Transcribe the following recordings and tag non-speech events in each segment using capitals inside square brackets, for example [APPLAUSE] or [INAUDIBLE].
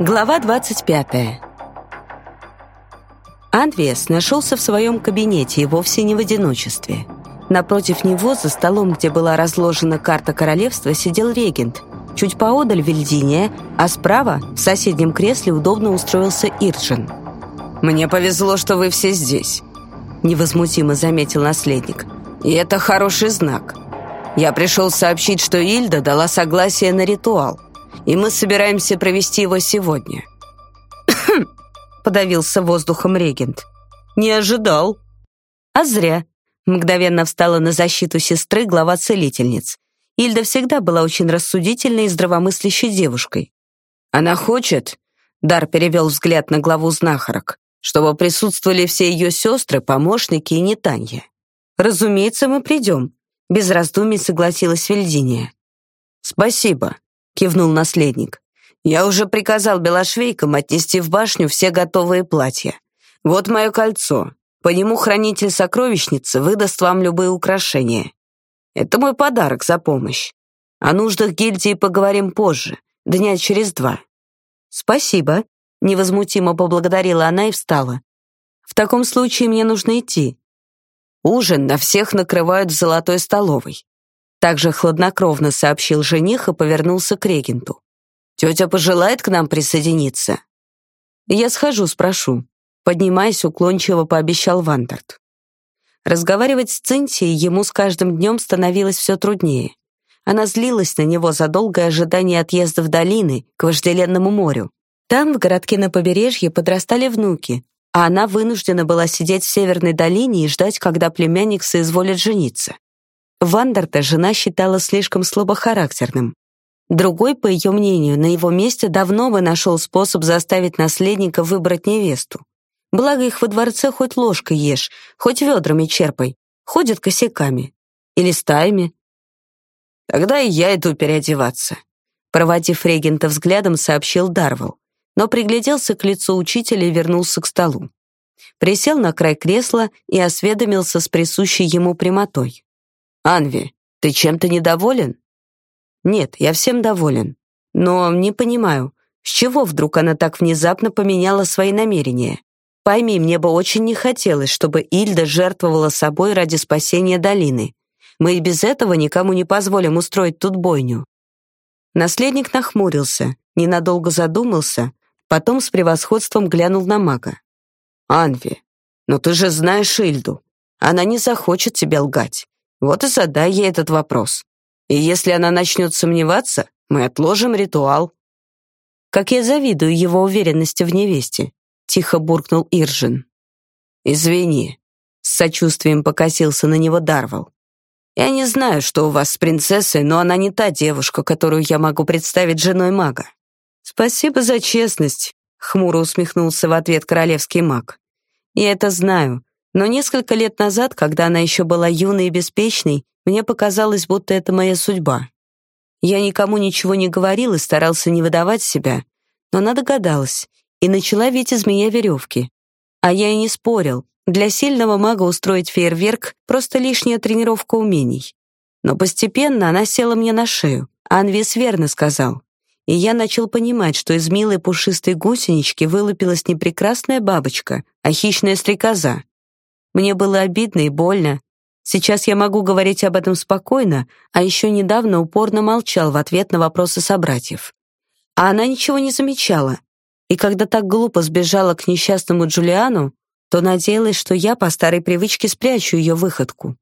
Глава 25. Андвес нашелся в своем кабинете и вовсе не в одиночестве. Напротив него, за столом, где была разложена карта королевства, сидел регент. Чуть поодаль Вильдиния, а справа, в соседнем кресле, удобно устроился Ирджин. «Мне повезло, что вы все здесь», — невозмутимо заметил наследник. «И это хороший знак. Я пришел сообщить, что Ильда дала согласие на ритуал» и мы собираемся провести его сегодня». [COUGHS] подавился воздухом регент. «Не ожидал». «А зря». Мгновенно встала на защиту сестры глава целительниц. Ильда всегда была очень рассудительной и здравомыслящей девушкой. «Она хочет», — Дар перевел взгляд на главу знахарок, «чтобы присутствовали все ее сестры, помощники и Нетанья». «Разумеется, мы придем», — без раздумий согласилась Вильдиния. «Спасибо», — кивнул наследник. «Я уже приказал белошвейкам отнести в башню все готовые платья. Вот мое кольцо. По нему хранитель сокровищницы выдаст вам любые украшения. Это мой подарок за помощь. О нуждах гильдии поговорим позже, дня через два». «Спасибо», — невозмутимо поблагодарила она и встала. «В таком случае мне нужно идти». «Ужин на всех накрывают в золотой столовой. Также хладнокровно сообщил жених и повернулся к регенту. «Тетя пожелает к нам присоединиться?» «Я схожу, спрошу», — поднимаясь, уклончиво пообещал Вандарт. Разговаривать с Цинтией ему с каждым днем становилось все труднее. Она злилась на него за долгое ожидание отъезда в долины, к вожделенному морю. Там, в городке на побережье, подрастали внуки, а она вынуждена была сидеть в Северной долине и ждать, когда племянник соизволит жениться. Вандерта жена считала слишком слабохарактерным. Другой, по ее мнению, на его месте давно бы нашел способ заставить наследника выбрать невесту. Благо их во дворце хоть ложкой ешь, хоть ведрами черпай, ходят косяками. Или стаями. Тогда и я иду переодеваться. Проводив регента взглядом, сообщил Дарвелл, но пригляделся к лицу учителя и вернулся к столу. Присел на край кресла и осведомился с присущей ему прямотой. «Анви, ты чем-то недоволен?» «Нет, я всем доволен. Но не понимаю, с чего вдруг она так внезапно поменяла свои намерения? Пойми, мне бы очень не хотелось, чтобы Ильда жертвовала собой ради спасения долины. Мы и без этого никому не позволим устроить тут бойню». Наследник нахмурился, ненадолго задумался, потом с превосходством глянул на мага. «Анви, но ты же знаешь Ильду. Она не захочет тебя лгать. Вот и задай ей этот вопрос. И если она начнет сомневаться, мы отложим ритуал». «Как я завидую его уверенности в невесте», — тихо буркнул Иржин. «Извини», — с сочувствием покосился на него Дарвал. «Я не знаю, что у вас с принцессой, но она не та девушка, которую я могу представить женой мага». «Спасибо за честность», — хмуро усмехнулся в ответ королевский маг. «Я это знаю, но несколько лет назад, когда она еще была юной и беспечной, мне показалось, будто это моя судьба. Я никому ничего не говорил и старался не выдавать себя, но она догадалась и начала ведь из меня веревки. А я и не спорил. Для сильного мага устроить фейерверк — просто лишняя тренировка умений. Но постепенно она села мне на шею. Анвис верно сказал. И я начал понимать, что из милой пушистой гусенички вылупилась не прекрасная бабочка, а хищная стрекоза. Мне было обидно и больно. Сейчас я могу говорить об этом спокойно, а еще недавно упорно молчал в ответ на вопросы собратьев. А она ничего не замечала. И когда так глупо сбежала к несчастному Джулиану, то надеялась, что я по старой привычке спрячу ее выходку.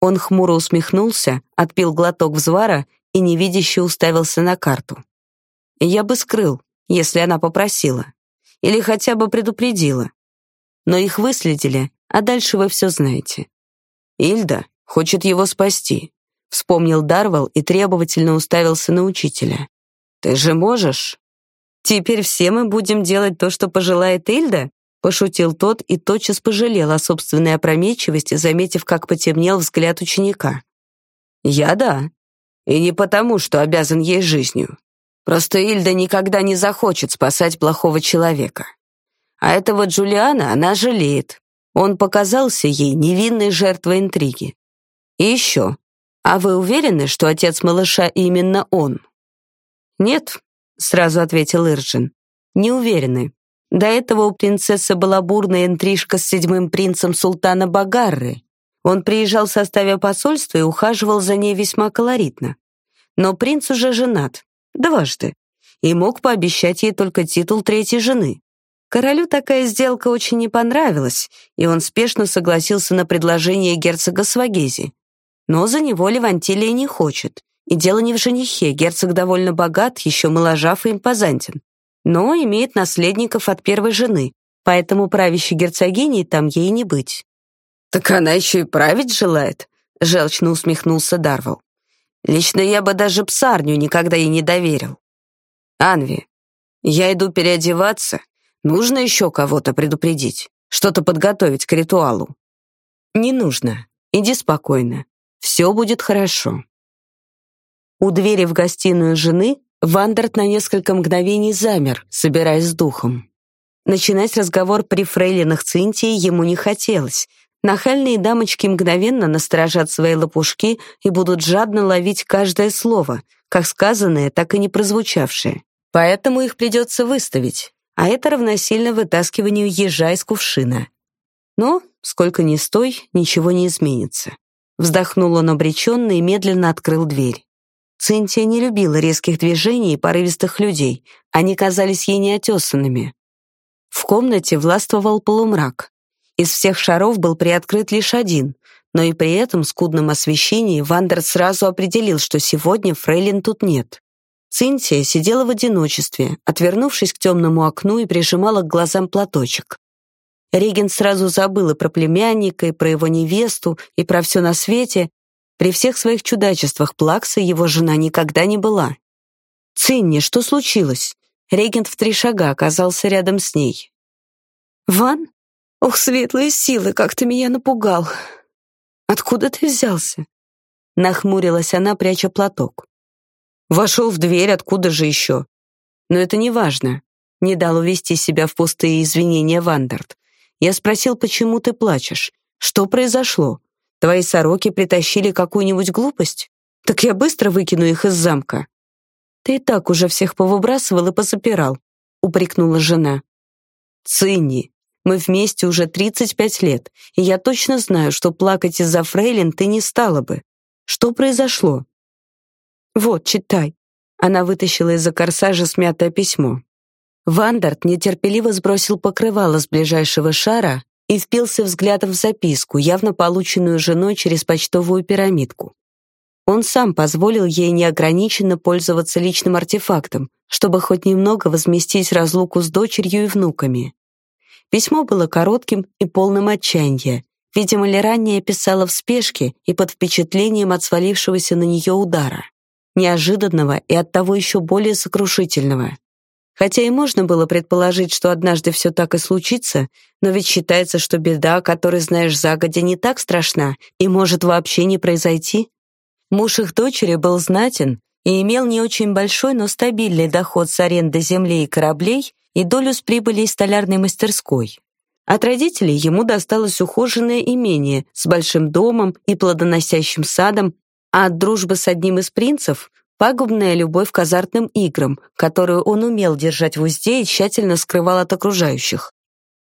Он хмуро усмехнулся, отпил глоток взвара и невидяще уставился на карту. Я бы скрыл, если она попросила. Или хотя бы предупредила. Но их выследили, а дальше вы все знаете. Ильда хочет его спасти, вспомнил Дарвал и требовательно уставился на учителя. Ты же можешь? Теперь все мы будем делать то, что пожелает Ильда? пошутил тот и тотчас пожалел о собственной опрометчивости, заметив, как потемнел взгляд ученика. Я да. И не потому, что обязан ей жизнью. Просто Ильда никогда не захочет спасать плохого человека. А этого Джулиана она жалеет, он показался ей невинной жертвой интриги. И еще, а вы уверены, что отец малыша именно он? Нет, сразу ответил Ирджин. Не уверены. До этого у принцессы была бурная интрижка с седьмым принцем султана Багарры. Он приезжал в составе посольства и ухаживал за ней весьма колоритно. Но принц уже женат. Дважды. И мог пообещать ей только титул третьей жены. Королю такая сделка очень не понравилась, и он спешно согласился на предложение герцога Свагези. Но за него Левантилия не хочет. И дело не в женихе, герцог довольно богат, еще моложав и импозантен. Но имеет наследников от первой жены, поэтому правящей герцогиней там ей не быть. «Так она еще и править желает», — желчно усмехнулся Дарвал. «Лично я бы даже псарню никогда ей не доверил. Анви, я иду переодеваться, нужно еще кого-то предупредить, что-то подготовить к ритуалу». «Не нужно, иди спокойно, все будет хорошо». У двери в гостиную жены Вандерт на несколько мгновений замер, собираясь с духом. Начинать разговор при фрейлинах Цинтии ему не хотелось. Нахальные дамочки мгновенно насторожат свои лопушки и будут жадно ловить каждое слово, как сказанное, так и не прозвучавшее. Поэтому их придется выставить, а это равносильно вытаскиванию ежа из кувшина. Но, сколько ни стой, ничего не изменится. Вздохнул он обреченно и медленно открыл дверь. Цинтия не любила резких движений и порывистых людей. Они казались ей неотесанными. В комнате властвовал полумрак. Из всех шаров был приоткрыт лишь один, но и при этом скудном освещении Вандер сразу определил, что сегодня Фрейлин тут нет. Цинтия сидела в одиночестве, отвернувшись к темному окну и прижимала к глазам платочек. Реген сразу забыл и про племянника, и про его невесту, и про все на свете, при всех своих чудачествах Плакса его жена никогда не была. «Цинни, что случилось?» Регент в три шага оказался рядом с ней. «Ван? Ох, светлые силы, как ты меня напугал! Откуда ты взялся?» Нахмурилась она, пряча платок. «Вошел в дверь, откуда же еще?» «Но это не важно», — не дал увести себя в пустые извинения Вандерт. «Я спросил, почему ты плачешь? Что произошло?» Твои сороки притащили какую-нибудь глупость? Так я быстро выкину их из замка. Ты и так уже всех повыбрасывал и позапирал, упрекнула жена. Цинни, мы вместе уже 35 лет, и я точно знаю, что плакать из-за фрейлин ты не стала бы. Что произошло? Вот, читай. Она вытащила из-за корсажа смятое письмо. Вандарт нетерпеливо сбросил покрывало с ближайшего шара и впился взглядом в записку, явно полученную женой через почтовую пирамидку. Он сам позволил ей неограниченно пользоваться личным артефактом, чтобы хоть немного возместить разлуку с дочерью и внуками. Письмо было коротким и полным отчаяния. Видимо, ранее писала в спешке и под впечатлением от свалившегося на нее удара. Неожиданного и оттого еще более сокрушительного. Хотя и можно было предположить, что однажды все так и случится, но ведь считается, что беда, которой знаешь загодя, не так страшна и может вообще не произойти. Муж их дочери был знатен и имел не очень большой, но стабильный доход с аренды земли и кораблей и долю с прибыли из столярной мастерской. От родителей ему досталось ухоженное имение с большим домом и плодоносящим садом, а от дружбы с одним из принцев Пагубная любовь к азартным играм, которую он умел держать в узде и тщательно скрывал от окружающих.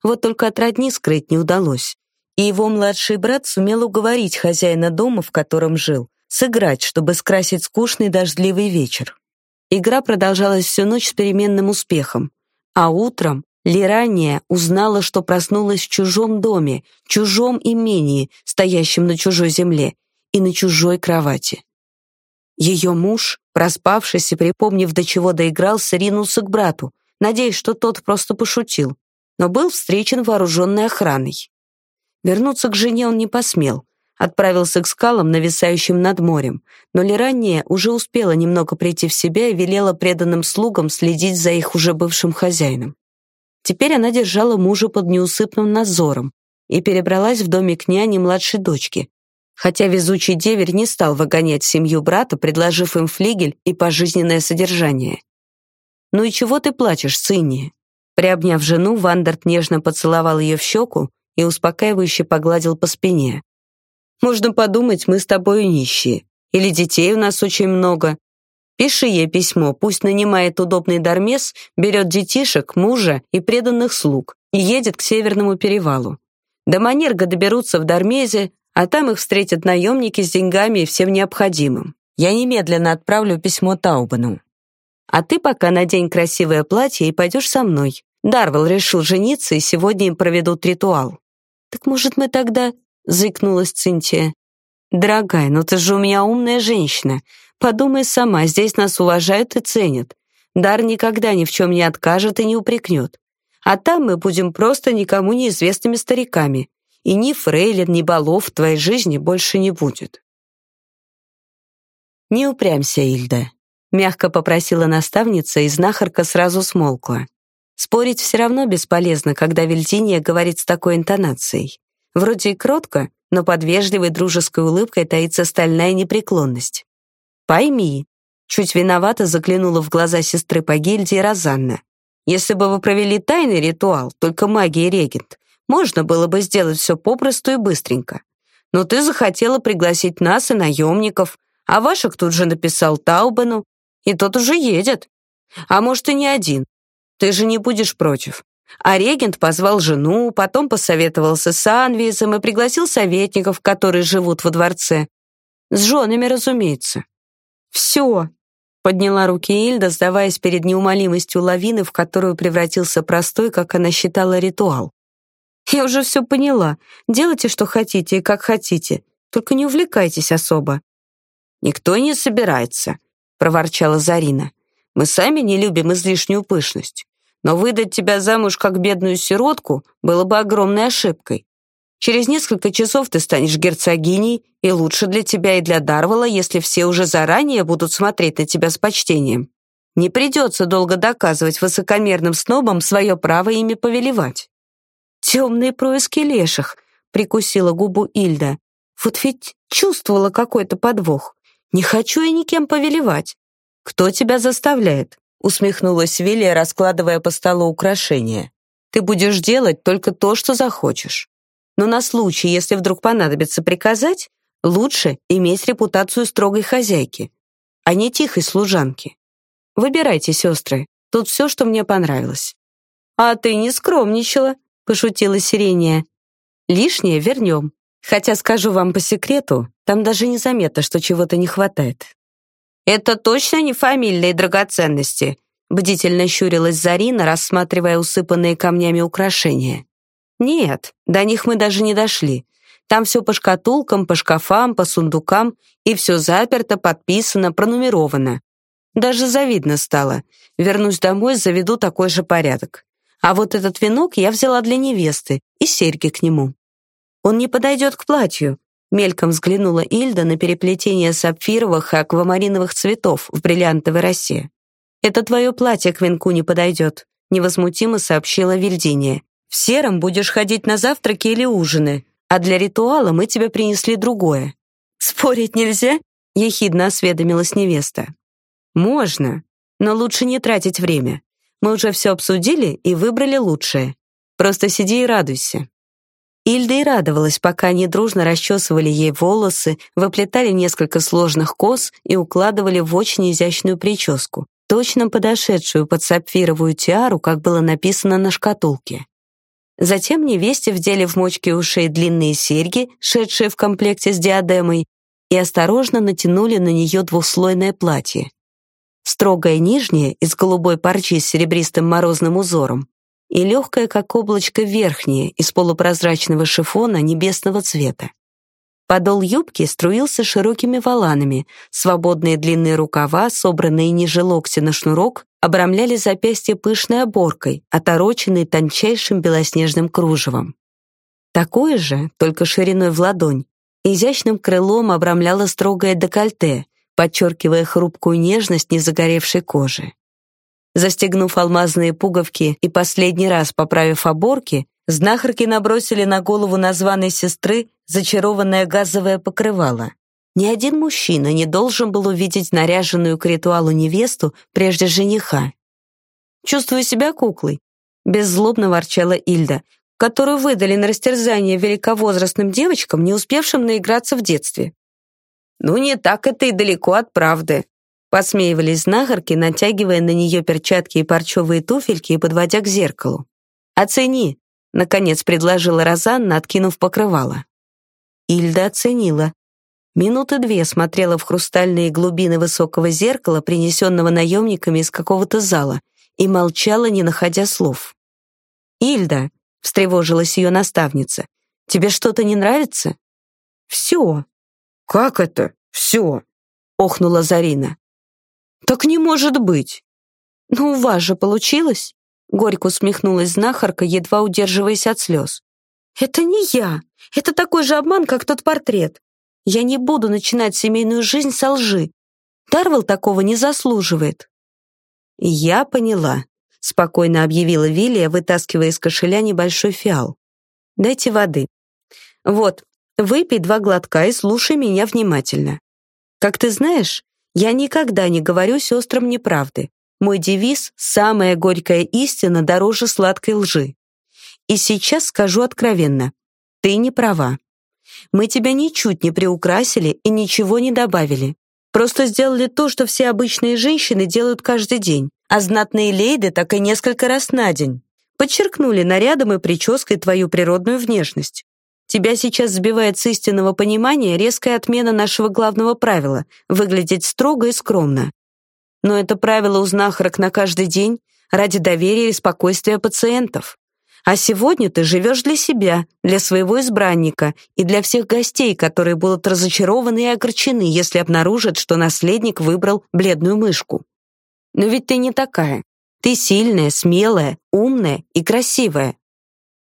Вот только от родни скрыть не удалось. И его младший брат сумел уговорить хозяина дома, в котором жил, сыграть, чтобы скрасить скучный дождливый вечер. Игра продолжалась всю ночь с переменным успехом. А утром Лирания узнала, что проснулась в чужом доме, чужом имении, стоящем на чужой земле и на чужой кровати. Ее муж, проспавшись и припомнив, до чего доигрался, ринулся к брату, надеясь, что тот просто пошутил, но был встречен вооруженной охраной. Вернуться к жене он не посмел, отправился к скалам, нависающим над морем, но Лиранния уже успела немного прийти в себя и велела преданным слугам следить за их уже бывшим хозяином. Теперь она держала мужа под неусыпным надзором и перебралась в домик няни младшей дочки, хотя везучий деверь не стал выгонять семью брата, предложив им флигель и пожизненное содержание. «Ну и чего ты плачешь, Цинни?» Приобняв жену, Вандерт нежно поцеловал ее в щеку и успокаивающе погладил по спине. «Можно подумать, мы с тобой нищие. Или детей у нас очень много. Пиши ей письмо, пусть нанимает удобный дармес, берет детишек, мужа и преданных слуг и едет к Северному перевалу. До Манерга доберутся в Дармезе, а там их встретят наемники с деньгами и всем необходимым. Я немедленно отправлю письмо Таубану. А ты пока надень красивое платье и пойдешь со мной. Дарвелл решил жениться, и сегодня им проведут ритуал. Так может, мы тогда... Заикнулась Цинтия. Дорогая, ну ты же у меня умная женщина. Подумай сама, здесь нас уважают и ценят. Дар никогда ни в чем не откажет и не упрекнет. А там мы будем просто никому неизвестными стариками. И ни фрейлин, ни балов в твоей жизни больше не будет. Не упрямься, Ильда. Мягко попросила наставница, и знахарка сразу смолкла. Спорить все равно бесполезно, когда Вильдиния говорит с такой интонацией. Вроде и кротко, но под вежливой дружеской улыбкой таится стальная непреклонность. «Пойми», — чуть виновато заглянула в глаза сестры по гильдии Розанна. «Если бы вы провели тайный ритуал, только магия регент, можно было бы сделать все попросту и быстренько. Но ты захотела пригласить нас и наемников, а Вашек тут же написал Таубену, и тот уже едет. А может, и не один. Ты же не будешь против. А регент позвал жену, потом посоветовался с Анвизом и пригласил советников, которые живут во дворце. С женами, разумеется. «Все!» — подняла руки Ильда, сдаваясь перед неумолимостью лавины, в которую превратился простой, как она считала, ритуал. «Я уже все поняла. Делайте, что хотите и как хотите. Только не увлекайтесь особо». «Никто не собирается», — проворчала Зарина. «Мы сами не любим излишнюю пышность. Но выдать тебя замуж как бедную сиротку было бы огромной ошибкой. Через несколько часов ты станешь герцогиней, и лучше для тебя и для Дарвала, если все уже заранее будут смотреть на тебя с почтением. Не придется долго доказывать высокомерным снобам свое право ими повелевать. «Темные происки леших», — прикусила губу Ильда. «Вот ведь чувствовала какой-то подвох. Не хочу я никем повелевать. Кто тебя заставляет?» усмехнулась Вилия, раскладывая по столу украшения. «Ты будешь делать только то, что захочешь. Но на случай, если вдруг понадобится приказать, лучше иметь репутацию строгой хозяйки, а не тихой служанки. Выбирайте, сестры, тут все, что мне понравилось». «А ты не скромничала», — пошутила Сирения. «Лишнее вернем. Хотя, скажу вам по секрету, там даже незаметно, что чего-то не хватает». «Это точно не фамильные драгоценности?» Бдительно щурилась Зарина, рассматривая усыпанные камнями украшения. «Нет, до них мы даже не дошли. Там все по шкатулкам, по шкафам, по сундукам, и все заперто, подписано, пронумеровано. Даже завидно стало. Вернусь домой, заведу такой же порядок. А вот этот венок я взяла для невесты и серьги к нему. Он не подойдет к платью, Мельком взглянула Ильда на переплетение сапфировых и аквамариновых цветов в бриллиантовой росе. «Это твое платье к венку не подойдет», — невозмутимо сообщила Вильдиния. «В сером будешь ходить на завтраки или ужины, а для ритуала мы тебе принесли другое». «Спорить нельзя?» — ехидно осведомилась невеста. «Можно, но лучше не тратить время. Мы уже все обсудили и выбрали лучшее. Просто сиди и радуйся». Ильда и радовалась, пока они дружно расчесывали ей волосы, выплетали несколько сложных кос и укладывали в очень изящную прическу, точно подошедшую под сапфировую тиару, как было написано на шкатулке. Затем невесте вдели в мочки ушей длинные серьги, шедшие в комплекте с диадемой, и осторожно натянули на нее двухслойное платье. Строгое нижнее из голубой парчи с серебристым морозным узором, и легкое, как облачко, верхнее из полупрозрачного шифона небесного цвета. Подол юбки струился широкими воланами, свободные длинные рукава, собранные ниже локтя на шнурок, обрамляли запястье пышной оборкой, отороченной тончайшим белоснежным кружевом. Такое же, только шириной в ладонь, изящным крылом обрамляло строгое декольте, подчеркивая хрупкую нежность незагоревшей кожи. Застегнув алмазные пуговки и последний раз поправив оборки, знахарки набросили на голову названной сестры зачарованное газовое покрывало. Ни один мужчина не должен был увидеть наряженную к ритуалу невесту прежде жениха. «Чувствую себя куклой», — беззлобно ворчала Ильда, которую выдали на растерзание великовозрастным девочкам, не успевшим наиграться в детстве. «Ну, не так это и далеко от правды», Посмеивались знахарки, натягивая на нее перчатки и парчевые туфельки и подводя к зеркалу. «Оцени!» — наконец предложила Розанна, откинув покрывало. Ильда оценила. Минуты две смотрела в хрустальные глубины высокого зеркала, принесенного наемниками из какого-то зала, и молчала, не находя слов. «Ильда!» — встревожилась ее наставница. «Тебе что-то не нравится?» «Все». «Как это все?» — охнула Зарина. «Так не может быть!» «Ну, у вас же получилось!» Горько усмехнулась знахарка, едва удерживаясь от слез. «Это не я. Это такой же обман, как тот портрет. Я не буду начинать семейную жизнь со лжи. Дарвелл такого не заслуживает». «Я поняла», — спокойно объявила Вилия, вытаскивая из кошеля небольшой фиал. «Дайте воды. Вот, выпей два глотка и слушай меня внимательно. Как ты знаешь, я никогда не говорю сестрам неправды. Мой девиз «Самая горькая истина дороже сладкой лжи». И сейчас скажу откровенно. Ты не права. Мы тебя ничуть не приукрасили и ничего не добавили. Просто сделали то, что все обычные женщины делают каждый день, а знатные лейды так и несколько раз на день. Подчеркнули нарядом и прической твою природную внешность. Тебя сейчас сбивает с истинного понимания резкая отмена нашего главного правила — выглядеть строго и скромно. Но это правило у знахарок на каждый день ради доверия и спокойствия пациентов. А сегодня ты живешь для себя, для своего избранника и для всех гостей, которые будут разочарованы и огорчены, если обнаружат, что наследник выбрал бледную мышку. Но ведь ты не такая. Ты сильная, смелая, умная и красивая.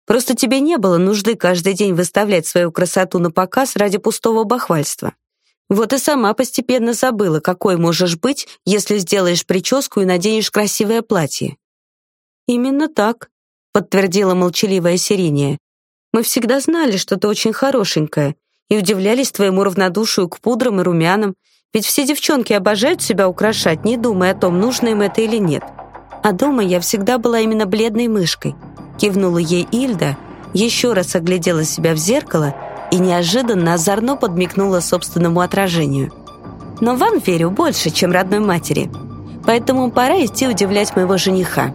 Просто тебе не было нужды каждый день выставлять свою красоту на показ ради пустого бахвальства. Вот и сама постепенно забыла, какой можешь быть, если сделаешь прическу и наденешь красивое платье. Именно так, подтвердила молчаливая Сирения. Мы всегда знали, что ты очень хорошенькая, и удивлялись твоему равнодушию к пудрам и румянам, ведь все девчонки обожают себя украшать, не думая о том, нужно им это или нет. А дома я всегда была именно бледной мышкой, Кивнула ей Ильда, еще раз оглядела себя в зеркало и неожиданно озорно подмигнула собственному отражению. «Но вам верю больше, чем родной матери, поэтому пора идти удивлять моего жениха».